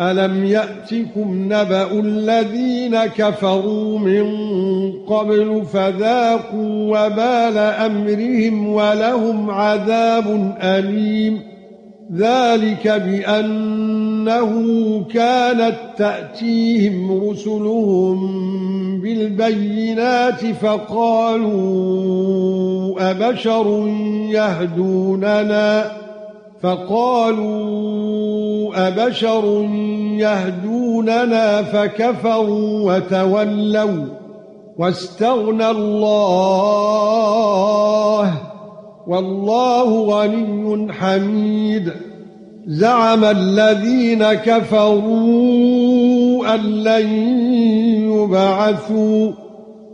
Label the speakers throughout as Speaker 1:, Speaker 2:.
Speaker 1: ألم يأتكم نبأ الذين كفروا من قبل فذاقوا وبال أمرهم ولهم عذاب أليم ذلك بأنه كانت تأتيهم رسلهم بالبينات فقالوا أبشر يهدوننا فقالوا أبشر يهدوننا فكفروا وتولوا واستغنى الله والله غني حميد زعم الذين كفروا أن لن يبعثوا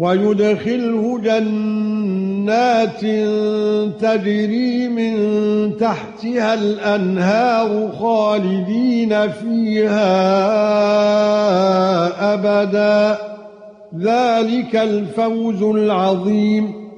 Speaker 1: وَيُدْخِلْهُ جَنَّاتٍ تَجْرِي مِن تَحْتِهَا الْأَنْهَارُ خَالِدِينَ فِيهَا أَبَدًا. ذَلِكَ الْفَوْزُ الْعَظِيمُ.